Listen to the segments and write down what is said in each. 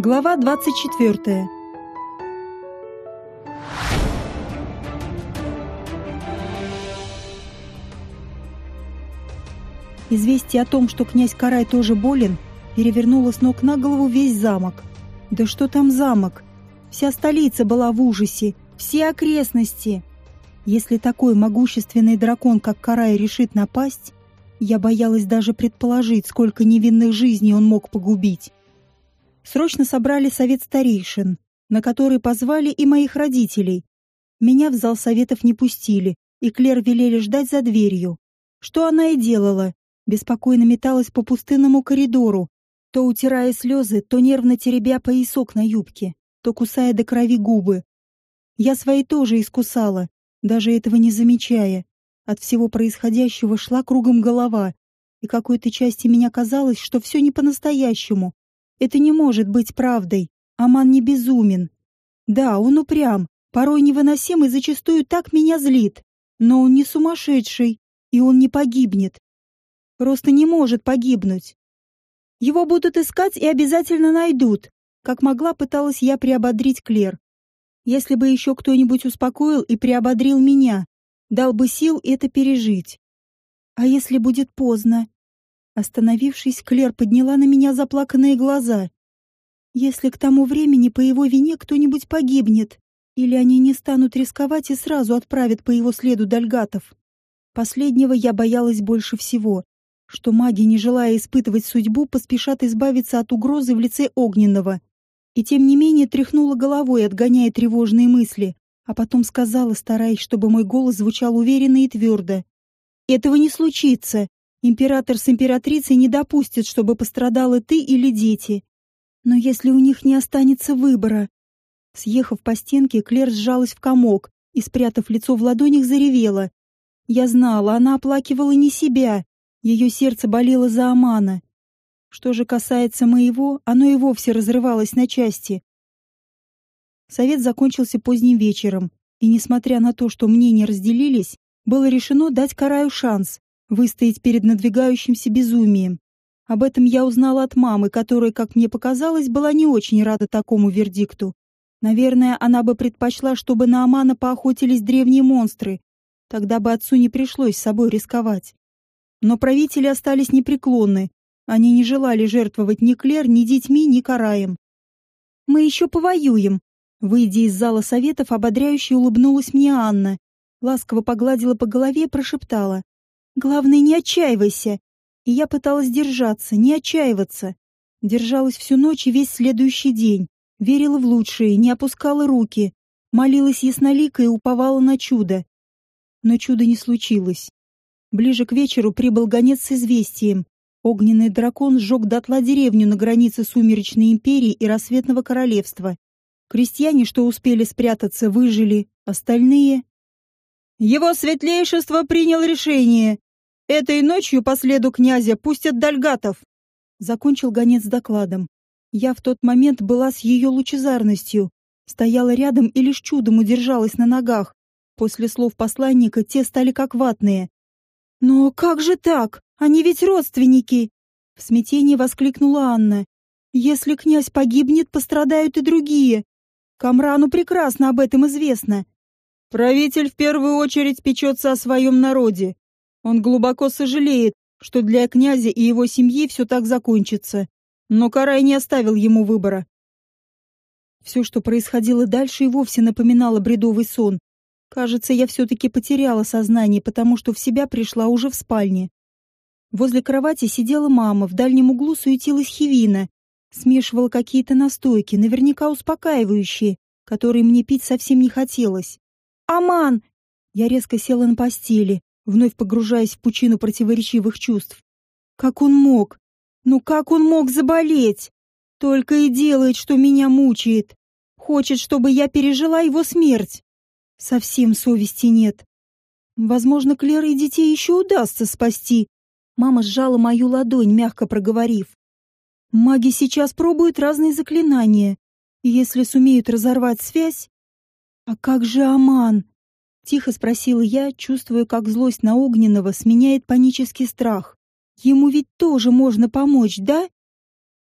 Глава 24. Известие о том, что князь Карай тоже болен, перевернуло с ног на голову весь замок. Да что там замок? Вся столица была в ужасе, все окрестности. Если такой могущественный дракон, как Карай, решит напасть, я боялась даже предположить, сколько невинных жизней он мог погубить срочно собрали совет старейшин, на который позвали и моих родителей. Меня в зал советов не пустили, и Клер велели ждать за дверью. Что она и делала, беспокойно металась по пустынному коридору, то утирая слезы, то нервно теребя поясок на юбке, то кусая до крови губы. Я свои тоже искусала, даже этого не замечая. От всего происходящего шла кругом голова, и какой-то части меня казалось, что все не по-настоящему, это не может быть правдой. Аман не безумен. Да, он упрям, порой невыносим и зачастую так меня злит. Но он не сумасшедший, и он не погибнет. Просто не может погибнуть. Его будут искать и обязательно найдут. Как могла, пыталась я приободрить Клер. Если бы еще кто-нибудь успокоил и приободрил меня, дал бы сил это пережить. А если будет поздно? Остановившись, Клер подняла на меня заплаканные глаза. Если к тому времени по его вине кто-нибудь погибнет, или они не станут рисковать и сразу отправят по его следу дальгатов. Последнего я боялась больше всего, что маги, не желая испытывать судьбу, поспешат избавиться от угрозы в лице огненного. И тем не менее тряхнула головой, отгоняя тревожные мысли, а потом сказала, стараясь, чтобы мой голос звучал уверенно и твердо. «Этого не случится. Император с императрицей не допустят, чтобы пострадала ты или дети. Но если у них не останется выбора... Съехав по стенке, Клер сжалась в комок и, спрятав лицо в ладонях, заревела. Я знала, она оплакивала не себя. Ее сердце болело за Амана. Что же касается моего, оно и вовсе разрывалось на части. Совет закончился поздним вечером, и, несмотря на то, что мнения разделились, было решено дать Караю шанс выстоять перед надвигающимся безумием. Об этом я узнала от мамы, которая, как мне показалось, была не очень рада такому вердикту. Наверное, она бы предпочла, чтобы на Амана поохотились древние монстры. Тогда бы отцу не пришлось с собой рисковать. Но правители остались непреклонны. Они не желали жертвовать ни Клер, ни детьми, ни Караем. «Мы еще повоюем», Выйдя из зала советов, ободряюще улыбнулась мне Анна. Ласково погладила по голове прошептала. Главное, не отчаивайся. И я пыталась держаться, не отчаиваться. Держалась всю ночь и весь следующий день. Верила в лучшее, не опускала руки. Молилась яснолико и уповала на чудо. Но чуда не случилось. Ближе к вечеру прибыл гонец с известием. Огненный дракон сжег дотла деревню на границе Сумеречной империи и Рассветного королевства. Крестьяне, что успели спрятаться, выжили, остальные... «Его светлейшество принял решение Этой ночью по следу князя пустят дальгатов. Закончил гонец докладом. Я в тот момент была с ее лучезарностью, стояла рядом и лишь чудом удержалась на ногах. После слов посланника те стали как ватные. «Но как же так? Они ведь родственники!» В смятении воскликнула Анна. «Если князь погибнет, пострадают и другие. Камрану прекрасно об этом известно». «Правитель в первую очередь печется о своем народе», он глубоко сожалеет, что для князя и его семьи все так закончится. Но Карай не оставил ему выбора. Все, что происходило дальше, и вовсе напоминало бредовый сон. Кажется, я все-таки потеряла сознание, потому что в себя пришла уже в спальне. Возле кровати сидела мама, в дальнем углу суетилась Хивина. Смешивала какие-то настойки, наверняка успокаивающие, которые мне пить совсем не хотелось. «Аман!» Я резко села на постели, вновь погружаясь в пучину противоречивых чувств. Как он мог? Ну как он мог заболеть? Только и делает, что меня мучает. Хочет, чтобы я пережила его смерть. Совсем совести нет. Возможно, Клера и детей еще удастся спасти. Мама сжала мою ладонь, мягко проговорив. Маги сейчас пробуют разные заклинания. если сумеют разорвать связь... А как же Аман? Тихо спросила я, чувствуя, как злость на Огненного сменяет панический страх. Ему ведь тоже можно помочь, да?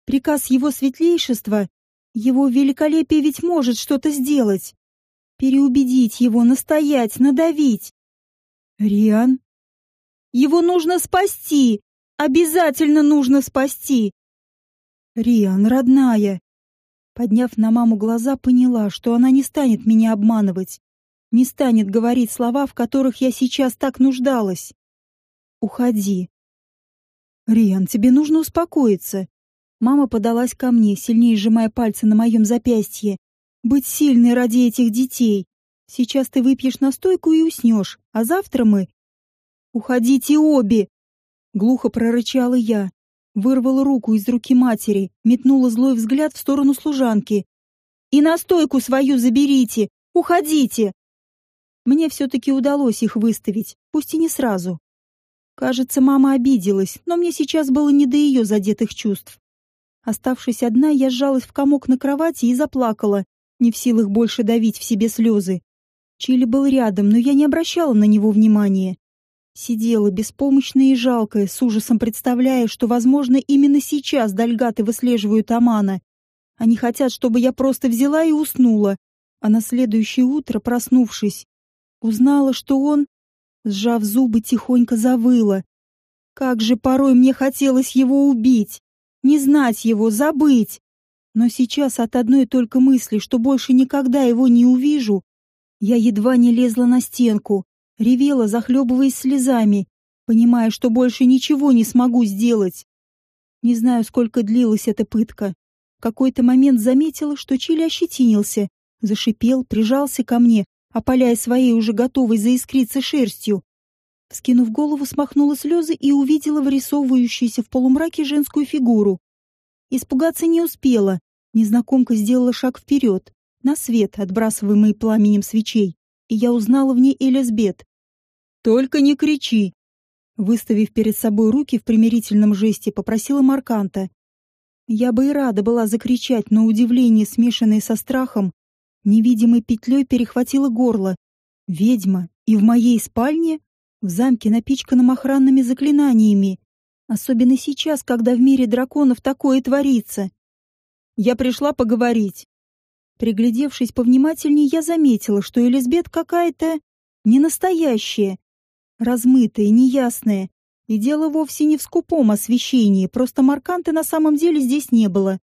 Приказ его светлейшества Его великолепие ведь может что-то сделать. Переубедить его, настоять, надавить. Риан? Его нужно спасти! Обязательно нужно спасти! Риан, родная! Подняв на маму глаза, поняла, что она не станет меня обманывать. Не станет говорить слова, в которых я сейчас так нуждалась. Уходи. Риан, тебе нужно успокоиться. Мама подалась ко мне, сильнее сжимая пальцы на моем запястье. «Быть сильной ради этих детей. Сейчас ты выпьешь настойку и уснешь, а завтра мы...» «Уходите обе!» Глухо прорычала я. Вырвала руку из руки матери, метнула злой взгляд в сторону служанки. «И настойку свою заберите! Уходите!» Мне все-таки удалось их выставить, пусть и не сразу. Кажется, мама обиделась, но мне сейчас было не до ее задетых чувств. Оставшись одна, я сжалась в комок на кровати и заплакала, не в силах больше давить в себе слезы. Чили был рядом, но я не обращала на него внимания. Сидела беспомощная и жалкая, с ужасом представляя, что, возможно, именно сейчас дальгаты выслеживают Амана. Они хотят, чтобы я просто взяла и уснула. А на следующее утро, проснувшись, узнала, что он, сжав зубы, тихонько завыла. Как же порой мне хотелось его убить не знать его, забыть. Но сейчас от одной только мысли, что больше никогда его не увижу, я едва не лезла на стенку, ревела, захлебываясь слезами, понимая, что больше ничего не смогу сделать. Не знаю, сколько длилась эта пытка. В какой-то момент заметила, что Чили ощетинился, зашипел, прижался ко мне, опаляя своей уже готовой заискриться шерстью. Скинув голову, смахнула слезы и увидела вырисовывающуюся в полумраке женскую фигуру. Испугаться не успела. Незнакомка сделала шаг вперед, на свет, отбрасываемый пламенем свечей, и я узнала в ней Элизбет. «Только не кричи!» Выставив перед собой руки в примирительном жесте, попросила Марканта. Я бы и рада была закричать, но удивление, смешанное со страхом, невидимой петлей перехватило горло. «Ведьма! И в моей спальне?» В замке, напичканном охранными заклинаниями. Особенно сейчас, когда в мире драконов такое творится. Я пришла поговорить. Приглядевшись повнимательнее, я заметила, что Элизабет какая-то ненастоящая, размытая, неясная. И дело вовсе не в скупом освещении, просто Марканты на самом деле здесь не было.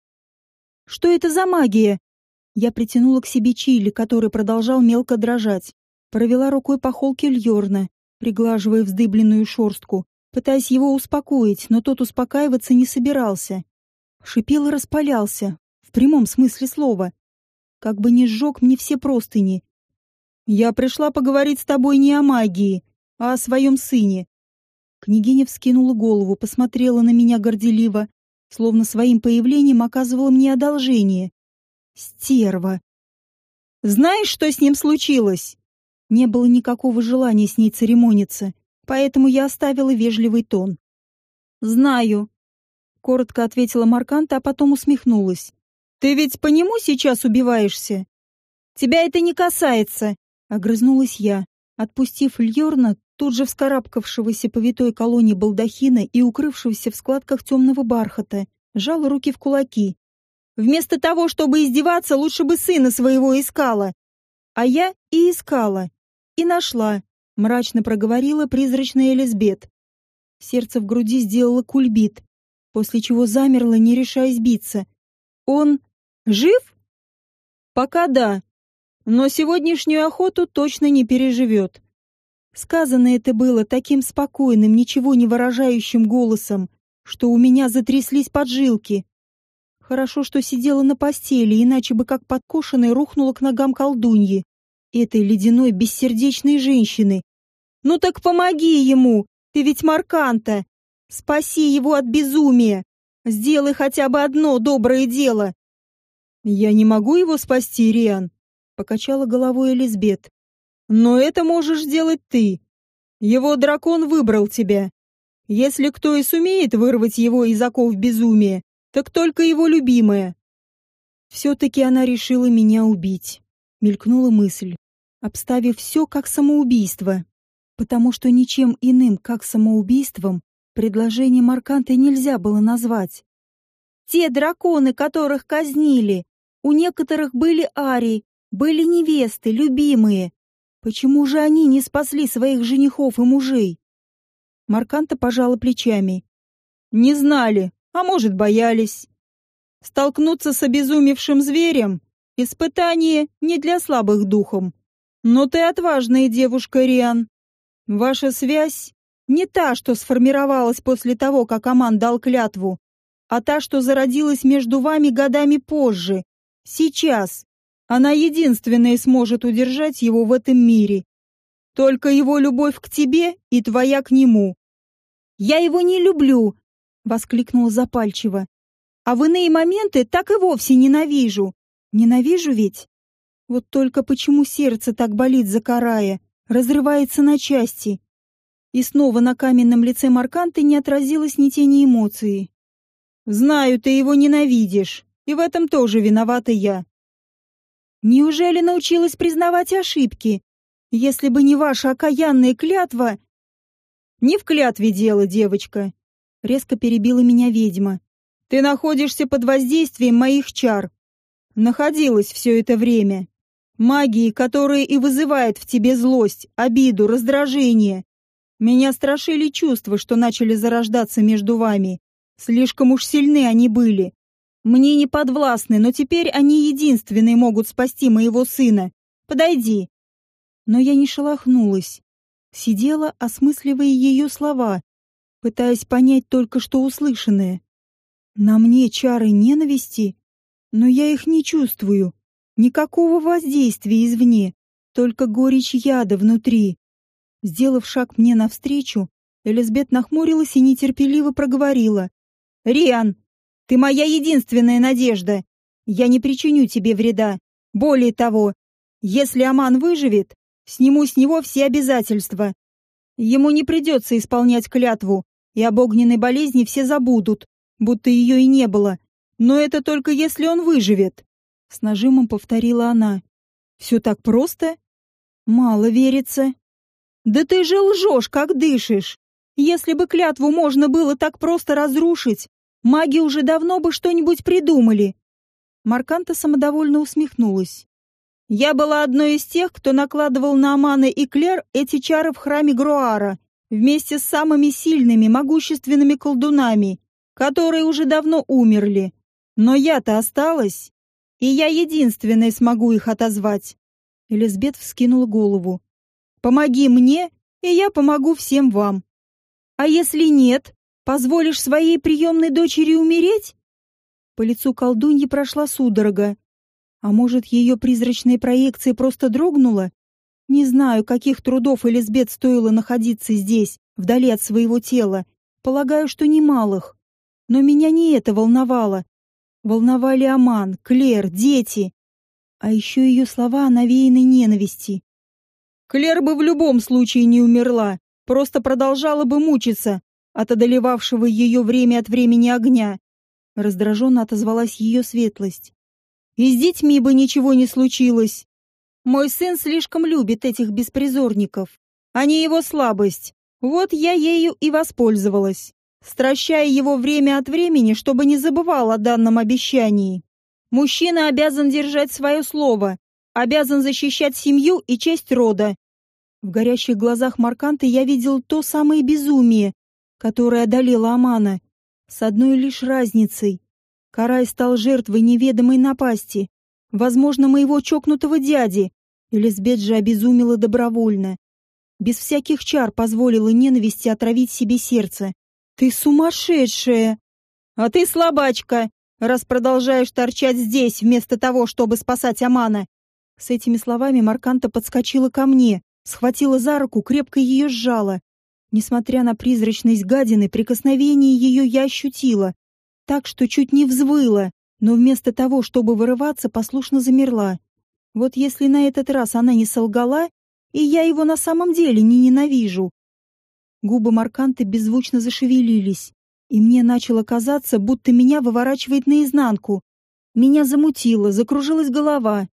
«Что это за магия?» Я притянула к себе Чили, который продолжал мелко дрожать. Провела рукой по холке Льорна, приглаживая вздыбленную шорстку, пытаясь его успокоить, но тот успокаиваться не собирался. Шипел и распалялся, в прямом смысле слова. Как бы не сжег мне все простыни. «Я пришла поговорить с тобой не о магии, а о своем сыне». Княгиня вскинула голову, посмотрела на меня горделиво, словно своим появлением оказывала мне одолжение. «Стерва!» «Знаешь, что с ним случилось?» Не было никакого желания с ней церемониться, поэтому я оставила вежливый тон. «Знаю», — коротко ответила Марканта, а потом усмехнулась. «Ты ведь по нему сейчас убиваешься?» «Тебя это не касается», — огрызнулась я, отпустив Льорна, тут же вскарабкавшегося по витой колонне балдахина и укрывшегося в складках темного бархата, жал руки в кулаки. «Вместо того, чтобы издеваться, лучше бы сына своего искала». А я и искала. И нашла, мрачно проговорила призрачная Элизбет. Сердце в груди сделало кульбит, после чего замерло, не решаясь биться. Он жив? Пока да, но сегодняшнюю охоту точно не переживет. Сказано это было таким спокойным, ничего не выражающим голосом, что у меня затряслись поджилки. Хорошо, что сидела на постели, иначе бы как подкошенная рухнула к ногам колдуньи этой ледяной бессердечной женщины. Ну так помоги ему, ты ведь Марканта. Спаси его от безумия. Сделай хотя бы одно доброе дело. Я не могу его спасти, Риан, покачала головой Элизбет. Но это можешь сделать ты. Его дракон выбрал тебя. Если кто и сумеет вырвать его из оков безумия, так только его любимая. Все-таки она решила меня убить. Мелькнула мысль обставив все как самоубийство, потому что ничем иным, как самоубийством, предложение Марканта нельзя было назвать. «Те драконы, которых казнили, У некоторых были ари, были невесты, любимые. Почему же они не спасли своих женихов и мужей? Марканта пожала плечами. Не знали, а может, боялись. Столкнуться с обезумевшим зверем — испытание не для слабых духом. Но ты отважная девушка, Риан. Ваша связь не та, что сформировалась после того, как Аман дал клятву, а та, что зародилась между вами годами позже, сейчас. Она единственная сможет удержать его в этом мире. Только его любовь к тебе и твоя к нему. «Я его не люблю!» — воскликнула запальчиво. «А в иные моменты так и вовсе ненавижу. Ненавижу ведь? Вот только почему сердце так болит за Карая, разрывается на части?» И снова на каменном лице Марканты не отразилось ни тени эмоции. «Знаю, ты его ненавидишь, и в этом тоже виновата я. Неужели научилась признавать ошибки? Если бы не ваша окаянная клятва... Не в клятве дело, девочка. Резко перебила меня ведьма. Ты находишься под воздействием моих чар. Находилась все это время. Магии, которая и вызывает в тебе злость, обиду, раздражение. Меня страшили чувства, что начали зарождаться между вами. Слишком уж сильны они были. Мне не подвластны, но теперь они единственные могут спасти моего сына. Подойди. Но я не шелохнулась. Сидела, осмысливая ее слова, пытаясь понять только что услышанное. На мне чары ненависти, но я их не чувствую. Никакого воздействия извне, только горечь яда внутри. Сделав шаг мне навстречу, Элизабет нахмурилась и нетерпеливо проговорила. «Риан, ты моя единственная надежда. Я не причиню тебе вреда. Более того, если Аман выживет, сниму с него все обязательства. Ему не придется исполнять клятву, и об огненной болезни все забудут, будто ее и не было. Но это только если он выживет. С нажимом повторила она. Все так просто? Мало верится. Да ты же лжешь, как дышишь. Если бы клятву можно было так просто разрушить, Маги уже давно бы что-нибудь придумали. Марканта самодовольно усмехнулась. Я была одной из тех, кто накладывал на Амана и Клер эти чары в храме Груара, вместе с самыми сильными, могущественными колдунами, которые уже давно умерли. Но я-то осталась, и я единственная смогу их отозвать. Элизабет вскинула голову. Помоги мне, и я помогу всем вам. А если нет? Позволишь своей приемной дочери умереть? По лицу колдуньи прошла судорога. А может, ее призрачная проекция просто дрогнула? Не знаю, каких трудов Элизбет стоило находиться здесь, вдали от своего тела. Полагаю, что немалых. Но меня не это волновало. Волновали Аман, Клер, дети. А еще ее слова о навеянной ненависти. Клер бы в любом случае не умерла, просто продолжала бы мучиться, от одолевавшего ее время от времени огня. Раздраженно отозвалась ее светлость. И с детьми бы ничего не случилось. Мой сын слишком любит этих беспризорников. Они его слабость. Вот я ею и воспользовалась, стращая его время от времени, чтобы не забывал о данном обещании. Мужчина обязан держать свое слово, обязан защищать семью и честь рода. В горящих глазах Марканта я видел то самое безумие, которая одолела Амана. С одной лишь разницей. Карай стал жертвой неведомой напасти. Возможно, моего чокнутого дяди. Элизбет же обезумела добровольно. Без всяких чар позволила ненависти отравить себе сердце. «Ты сумасшедшая!» «А ты слабачка, раз продолжаешь торчать здесь, вместо того, чтобы спасать Амана!» С этими словами Марканта подскочила ко мне, схватила за руку, крепко ее сжала. Несмотря на призрачность гадины, прикосновение ее я ощутила, так что чуть не взвыла, но вместо того, чтобы вырываться, послушно замерла. Вот если на этот раз она не солгала, и я его на самом деле не ненавижу. Губы Марканты беззвучно зашевелились, и мне начало казаться, будто меня выворачивает наизнанку. Меня замутило, закружилась голова.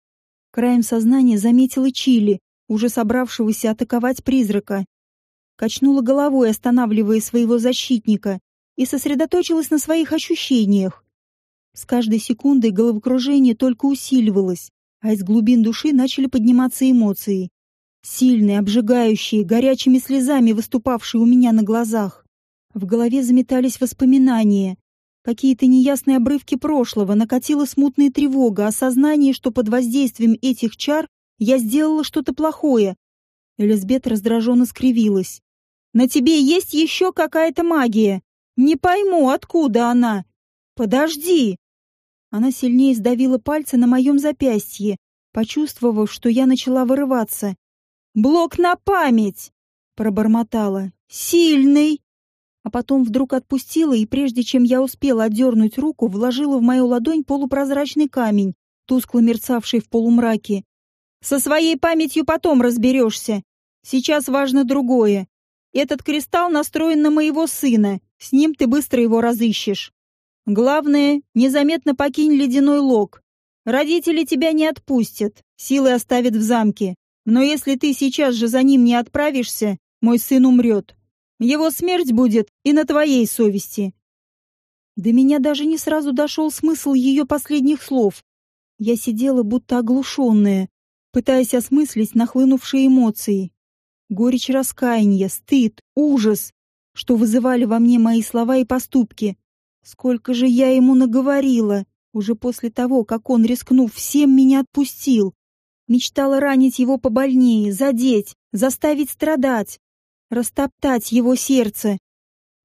Краем сознания заметила Чили, уже собравшегося атаковать призрака качнула головой, останавливая своего защитника, и сосредоточилась на своих ощущениях. С каждой секундой головокружение только усиливалось, а из глубин души начали подниматься эмоции. Сильные, обжигающие, горячими слезами выступавшие у меня на глазах. В голове заметались воспоминания. Какие-то неясные обрывки прошлого, накатила смутная тревога, осознание, что под воздействием этих чар я сделала что-то плохое. Элизабет раздраженно скривилась. «На тебе есть еще какая-то магия. Не пойму, откуда она. Подожди!» Она сильнее сдавила пальцы на моем запястье, почувствовав, что я начала вырываться. «Блок на память!» — пробормотала. «Сильный!» А потом вдруг отпустила, и прежде чем я успела отдернуть руку, вложила в мою ладонь полупрозрачный камень, тускло мерцавший в полумраке. «Со своей памятью потом разберешься. Сейчас важно другое. Этот кристалл настроен на моего сына. С ним ты быстро его разыщешь. Главное, незаметно покинь ледяной лог. Родители тебя не отпустят, силы оставят в замке. Но если ты сейчас же за ним не отправишься, мой сын умрет. Его смерть будет и на твоей совести. До меня даже не сразу дошел смысл ее последних слов. Я сидела будто оглушенная, пытаясь осмыслить нахлынувшие эмоции. Горечь раскаяния, стыд, ужас, что вызывали во мне мои слова и поступки. Сколько же я ему наговорила, уже после того, как он, рискнув всем, меня отпустил. Мечтала ранить его побольнее, задеть, заставить страдать, растоптать его сердце.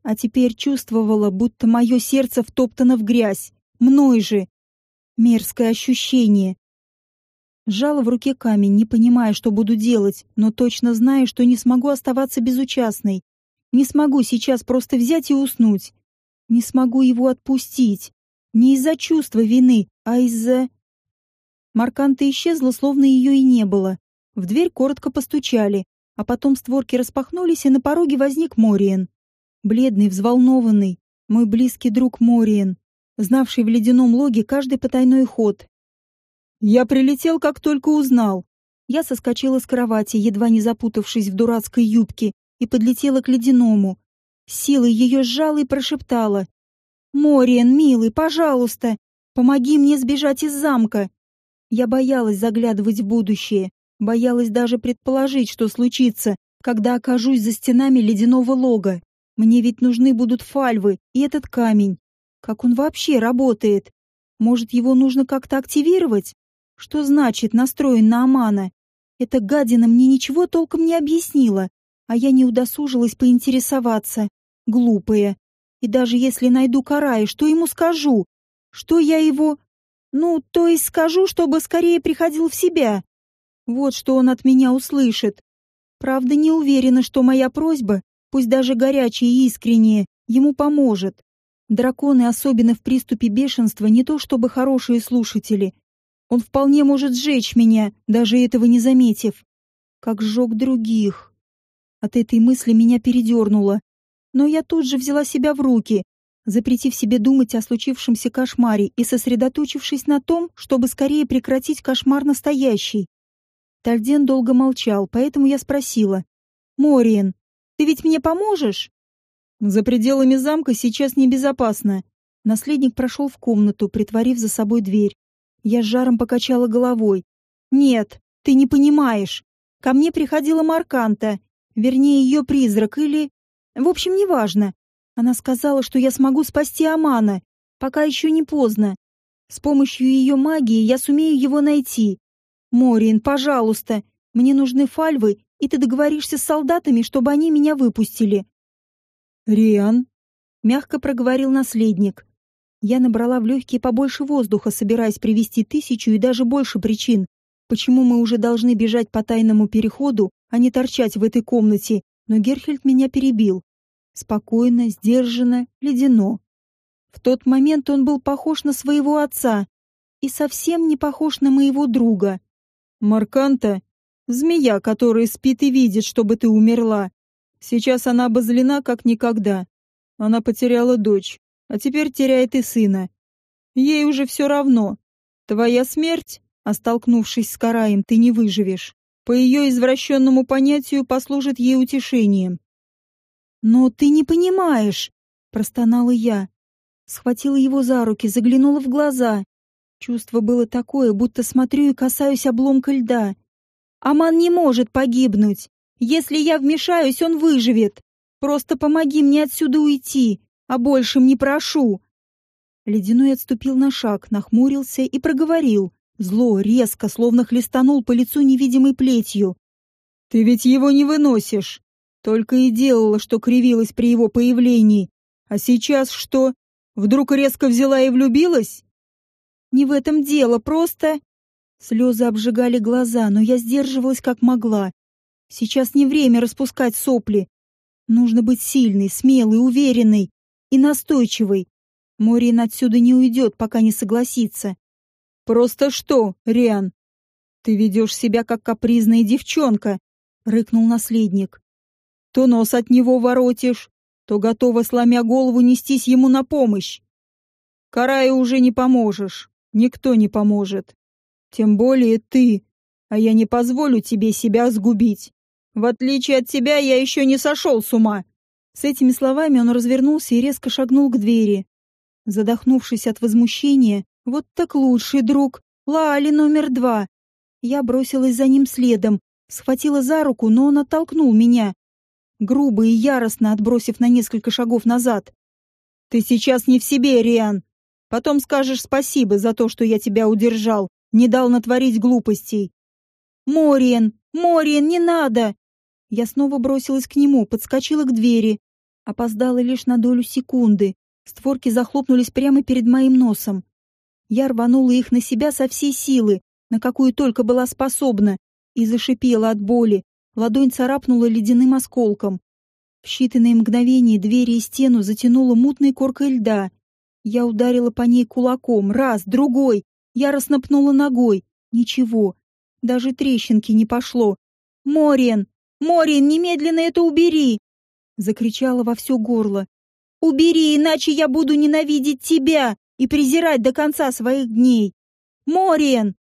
А теперь чувствовала, будто мое сердце втоптано в грязь, мной же. Мерзкое ощущение. Сжала в руке камень, не понимая, что буду делать, но точно зная, что не смогу оставаться безучастной. Не смогу сейчас просто взять и уснуть. Не смогу его отпустить. Не из-за чувства вины, а из-за... Марканта исчезла, словно ее и не было. В дверь коротко постучали, а потом створки распахнулись, и на пороге возник Мориен. Бледный, взволнованный, мой близкий друг Мориен, знавший в ледяном логе каждый потайной ход. «Я прилетел, как только узнал». Я соскочила с кровати, едва не запутавшись в дурацкой юбке, и подлетела к ледяному, Силой ее сжала и прошептала. «Мориен, милый, пожалуйста, помоги мне сбежать из замка!» Я боялась заглядывать в будущее, боялась даже предположить, что случится, когда окажусь за стенами ледяного лога. Мне ведь нужны будут фальвы и этот камень. Как он вообще работает? Может, его нужно как-то активировать? Что значит настроен на Амана? Эта гадина мне ничего толком не объяснила, а я не удосужилась поинтересоваться. Глупые. И даже если найду Карая, что ему скажу? Что я его... Ну, то есть скажу, чтобы скорее приходил в себя. Вот что он от меня услышит. Правда, не уверена, что моя просьба, пусть даже горячая и искренняя, ему поможет. Драконы, особенно в приступе бешенства, не то чтобы хорошие слушатели. Он вполне может сжечь меня, даже этого не заметив. Как сжег других. От этой мысли меня передернуло. Но я тут же взяла себя в руки, запретив себе думать о случившемся кошмаре и сосредоточившись на том, чтобы скорее прекратить кошмар настоящий. Тальден долго молчал, поэтому я спросила. «Мориен, ты ведь мне поможешь?» «За пределами замка сейчас небезопасно». Наследник прошел в комнату, притворив за собой дверь. Я с жаром покачала головой. «Нет, ты не понимаешь. Ко мне приходила Марканта, вернее, ее призрак, или... В общем, неважно. Она сказала, что я смогу спасти Амана, пока еще не поздно. С помощью ее магии я сумею его найти. Мориен, пожалуйста, мне нужны фальвы, и ты договоришься с солдатами, чтобы они меня выпустили. Риан, мягко проговорил наследник. Я набрала в легкие побольше воздуха, собираясь привести тысячу и даже больше причин, почему мы уже должны бежать по тайному переходу, а не торчать в этой комнате, но Герхельд меня перебил спокойно, сдержанно, ледяно. В тот момент он был похож на своего отца и совсем не похож на моего друга. Марканта — змея, которая спит и видит, чтобы ты умерла. Сейчас она обозлена, как никогда. Она потеряла дочь, а теперь теряет и сына. Ей уже все равно. Твоя смерть, а столкнувшись с Караем, ты не выживешь, по ее извращенному понятию послужит ей утешением. «Но ты не понимаешь», — простонала я. Схватила его за руки, заглянула в глаза. Чувство было такое, будто смотрю и касаюсь обломка льда. Аман не может погибнуть. Если я вмешаюсь, он выживет. Просто помоги мне отсюда уйти, а большим не прошу. Ледяной отступил на шаг, нахмурился и проговорил. Зло, резко, словно хлестанул по лицу невидимой плетью. «Ты ведь его не выносишь. Только и делала, что кривилась при его появлении. А сейчас что? Вдруг резко взяла и влюбилась?» «Не в этом дело, просто...» Слезы обжигали глаза, но я сдерживалась как могла. Сейчас не время распускать сопли. Нужно быть сильной, смелой, уверенной и настойчивой. Морин отсюда не уйдет, пока не согласится. «Просто что, Риан? Ты ведешь себя как капризная девчонка», — рыкнул наследник. «То нос от него воротишь, то готова, сломя голову, нестись ему на помощь. Караю уже не поможешь, никто не поможет. Тем более ты, а я не позволю тебе себя сгубить. В отличие от тебя, я еще не сошел с ума». С этими словами он развернулся и резко шагнул к двери. Задохнувшись от возмущения, вот так лучший друг, Лали номер два. Я бросилась за ним следом, схватила за руку, но он оттолкнул меня, грубо и яростно отбросив на несколько шагов назад. «Ты сейчас не в себе, Риан. Потом скажешь спасибо за то, что я тебя удержал, не дал натворить глупостей». «Мориен! Мориен, не надо!» Я снова бросилась к нему, подскочила к двери. Опоздала лишь на долю секунды. Створки захлопнулись прямо перед моим носом. Я рванула их на себя со всей силы, на какую только была способна, и зашипела от боли. Ладонь царапнула ледяным осколком. В считанные мгновения двери и стену затянула мутной коркой льда. Я ударила по ней кулаком, раз, другой, яростно пнула ногой. Ничего, даже трещинки не пошло. «Мориен! Мориен, немедленно это убери!» Закричала во все горло. Убери, иначе я буду ненавидеть тебя и презирать до конца своих дней. Мориен!»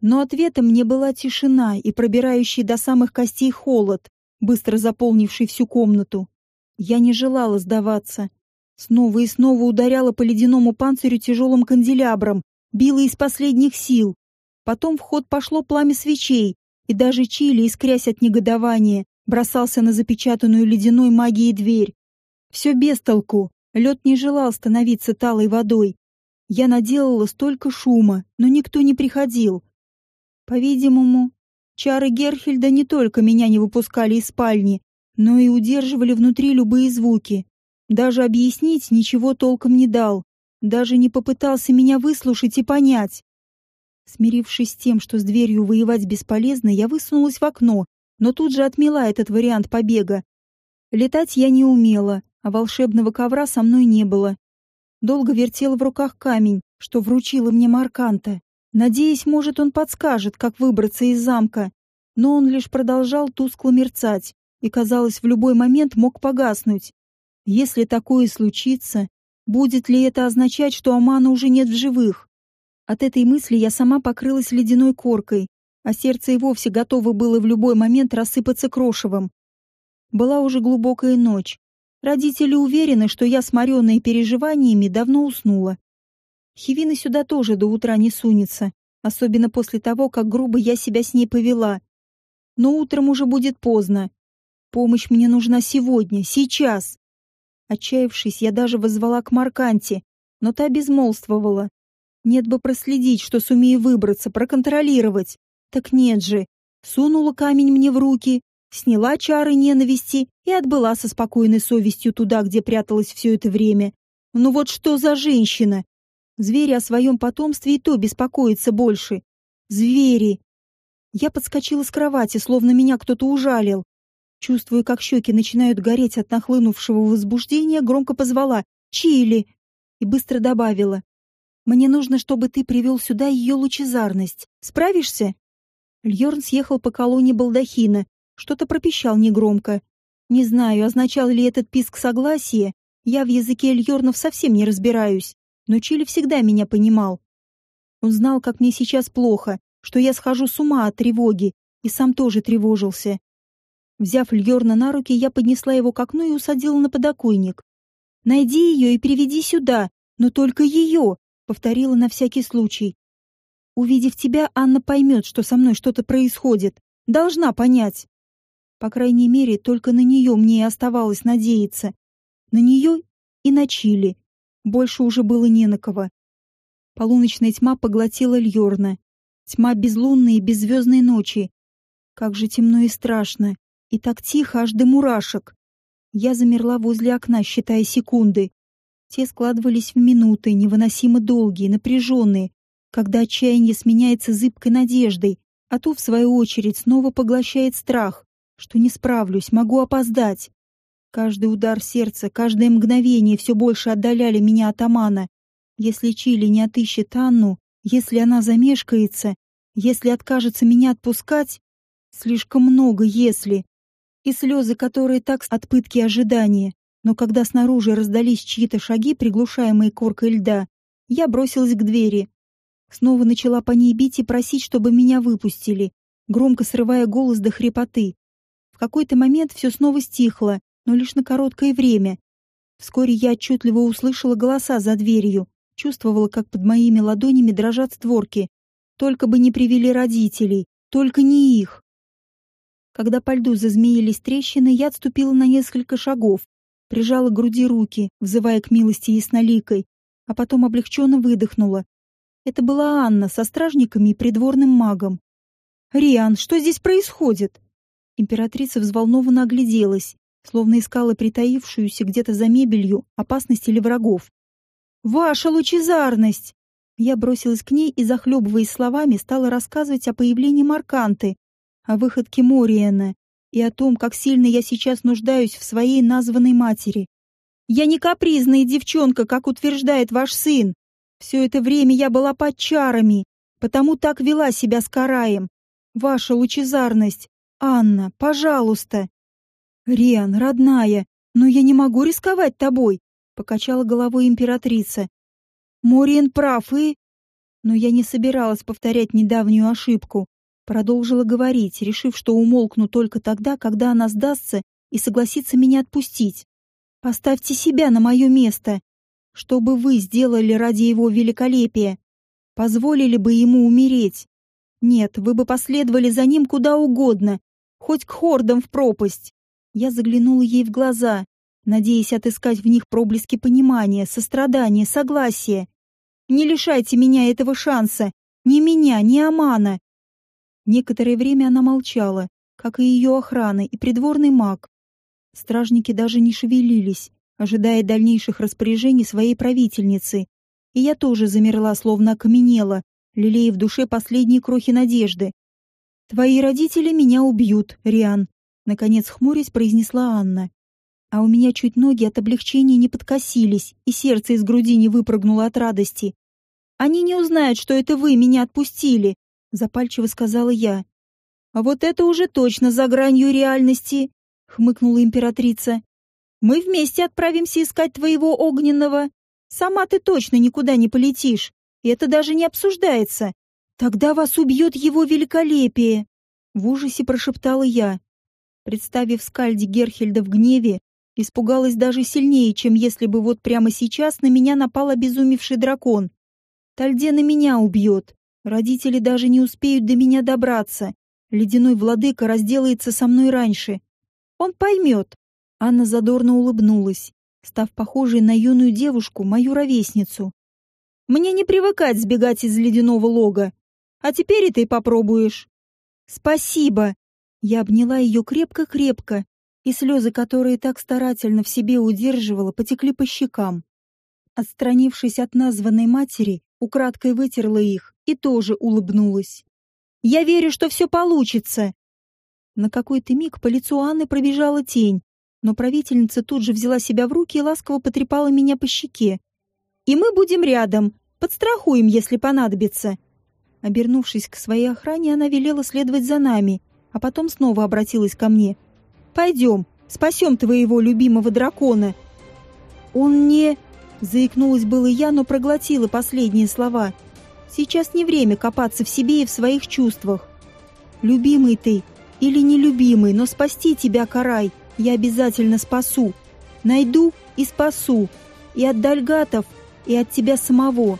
Но ответом мне была тишина и пробирающий до самых костей холод, быстро заполнивший всю комнату. Я не желала сдаваться. Снова и снова ударяла по ледяному панцирю тяжелым канделябром, била из последних сил. Потом в ход пошло пламя свечей, и даже Чили, искрясь от негодования, бросался на запечатанную ледяной магией дверь. Все без толку. Лед не желал становиться талой водой. Я наделала столько шума, но никто не приходил. По-видимому, чары Герхельда не только меня не выпускали из спальни, но и удерживали внутри любые звуки. Даже объяснить ничего толком не дал. Даже не попытался меня выслушать и понять. Смирившись с тем, что с дверью воевать бесполезно, я высунулась в окно, но тут же отмела этот вариант побега. Летать я не умела, а волшебного ковра со мной не было. Долго вертела в руках камень, что вручила мне Марканта, надеясь, может, он подскажет, как выбраться из замка. Но он лишь продолжал тускло мерцать и, казалось, в любой момент мог погаснуть. Если такое случится, будет ли это означать, что Амана уже нет в живых? От этой мысли я сама покрылась ледяной коркой, а сердце и вовсе готово было в любой момент рассыпаться крошевом. Была уже глубокая ночь, Родители уверены, что я, сморенная переживаниями, давно уснула. Хивина сюда тоже до утра не сунется, особенно после того, как грубо я себя с ней повела. Но утром уже будет поздно. Помощь мне нужна сегодня, сейчас. Отчаявшись, я даже возвала к Марканте, но та безмолвствовала. Нет бы проследить, что сумею выбраться, проконтролировать. Так нет же. Сунула камень мне в руки, сняла чары ненависти и отбыла со спокойной совестью туда, где пряталась все это время. Ну вот что за женщина? Звери о своем потомстве и то беспокоятся больше. Звери! Я подскочила с кровати, словно меня кто-то ужалил. Чувствуя, как щеки начинают гореть от нахлынувшего возбуждения, громко позвала «Чили!» и быстро добавила «Мне нужно, чтобы ты привел сюда ее лучезарность. Справишься?» Льорн съехал по колонне балдахина, что-то пропищал негромко. Не знаю, означал ли этот писк согласие. Я в языке Эльорнов совсем не разбираюсь, но Чили всегда меня понимал. Он знал, как мне сейчас плохо, что я схожу с ума от тревоги, и сам тоже тревожился. Взяв Льорна на руки, я поднесла его к окну и усадила на подоконник. Найди ее и приведи сюда, но только ее, повторила на всякий случай. Увидев тебя, Анна поймет, что со мной что-то происходит. Должна понять. По крайней мере, только на нее мне и оставалось надеяться. На нее и на Чили. Больше уже было не на кого. Полуночная тьма поглотила Льорна. Тьма безлунной и беззвездной ночи. Как же темно и страшно. И так тихо, аж до мурашек. Я замерла возле окна, считая секунды. Те складывались в минуты, невыносимо долгие, напряженные, когда отчаяние сменяется зыбкой надеждой, а ту, в свою очередь, снова поглощает страх, что не справлюсь, могу опоздать. Каждый удар сердца, каждое мгновение все больше отдаляли меня от Амана. Если Чили не отыщет Анну, если она замешкается, если откажется меня отпускать, слишком много «если» и слезы, которые так от пытки ожидания. Но когда снаружи раздались чьи-то шаги, приглушаемые коркой льда, я бросилась к двери. Снова начала по ней бить и просить, чтобы меня выпустили, громко срывая голос до хрипоты. В какой-то момент все снова стихло, но лишь на короткое время. Вскоре я отчетливо услышала голоса за дверью, чувствовала, как под моими ладонями дрожат створки. Только бы не привели родителей, только не их. Когда по льду зазмеились трещины, я отступила на несколько шагов, прижала к груди руки, взывая к милости ясноликой, а потом облегченно выдохнула. Это была Анна со стражниками и придворным магом. «Риан, что здесь происходит?» Императрица взволнованно огляделась, словно искала притаившуюся где-то за мебелью опасность или врагов. «Ваша лучезарность!» Я бросилась к ней и, захлебываясь словами, стала рассказывать о появлении Марканты, о выходке Мориэна и о том, как сильно я сейчас нуждаюсь в своей названной матери. Я не капризная девчонка, как утверждает ваш сын. Все это время я была под чарами, потому так вела себя с Караем. Ваша лучезарность, Анна, пожалуйста. Риан, родная, но я не могу рисковать тобой, покачала головой императрица. Мориен прав и... Но я не собиралась повторять недавнюю ошибку. Продолжила говорить, решив, что умолкну только тогда, когда она сдастся и согласится меня отпустить. «Поставьте себя на мое место. Что бы вы сделали ради его великолепия? Позволили бы ему умереть? Нет, вы бы последовали за ним куда угодно, хоть к хордам в пропасть». Я заглянула ей в глаза, надеясь отыскать в них проблески понимания, сострадания, согласия. «Не лишайте меня этого шанса! Ни меня, ни Амана! Некоторое время она молчала, как и ее охрана и придворный маг. Стражники даже не шевелились, ожидая дальнейших распоряжений своей правительницы. И я тоже замерла, словно окаменела, лелея в душе последние крохи надежды. «Твои родители меня убьют, Риан», — наконец хмурясь произнесла Анна. А у меня чуть ноги от облегчения не подкосились, и сердце из груди не выпрыгнуло от радости. «Они не узнают, что это вы меня отпустили, запальчиво сказала я. А вот это уже точно за гранью реальности, хмыкнула императрица. Мы вместе отправимся искать твоего огненного. Сама ты точно никуда не полетишь, и это даже не обсуждается. Тогда вас убьет его великолепие, в ужасе прошептала я. Представив скальди Герхельда в гневе, испугалась даже сильнее, чем если бы вот прямо сейчас на меня напал обезумевший дракон. Тальде на меня убьет, Родители даже не успеют до меня добраться. Ледяной владыка разделается со мной раньше. Он поймет. Анна задорно улыбнулась, став похожей на юную девушку, мою ровесницу. Мне не привыкать сбегать из ледяного лога. А теперь и ты попробуешь. Спасибо. Я обняла ее крепко-крепко, и слезы, которые так старательно в себе удерживала, потекли по щекам. Отстранившись от названной матери, украдкой вытерла их и тоже улыбнулась. «Я верю, что все получится!» На какой-то миг по лицу Анны пробежала тень, но правительница тут же взяла себя в руки и ласково потрепала меня по щеке. «И мы будем рядом, подстрахуем, если понадобится!» Обернувшись к своей охране, она велела следовать за нами, а потом снова обратилась ко мне. «Пойдем, спасем твоего любимого дракона!» «Он не...» Заикнулась было я, но проглотила последние слова. Сейчас не время копаться в себе и в своих чувствах. Любимый ты или нелюбимый, но спасти тебя, Карай, я обязательно спасу. Найду и спасу. И от Дальгатов, и от тебя самого.